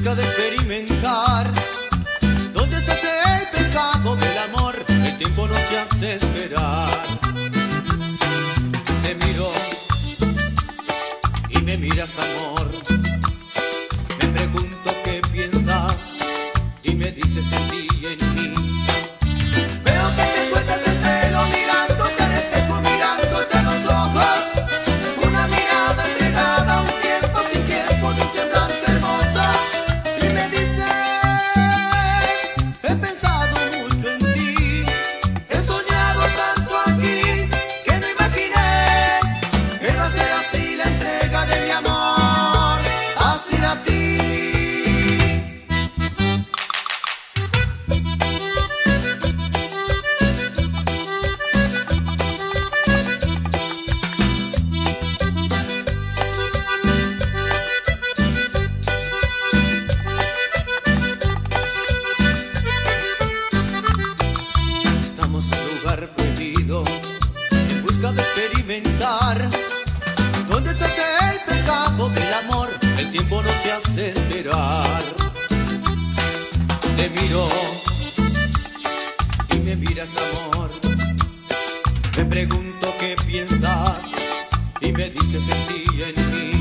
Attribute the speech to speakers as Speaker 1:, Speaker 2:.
Speaker 1: busca de experimentar. Donde se hace el pecado del amor, el tiempo no se hace esperar. Te miro y me miras amor. En busca de experimentar. Donde se hace el pecado del amor, el tiempo no se hace esperar. Te miro y me miras amor. Me pregunto qué piensas y me dices en ti y en mí.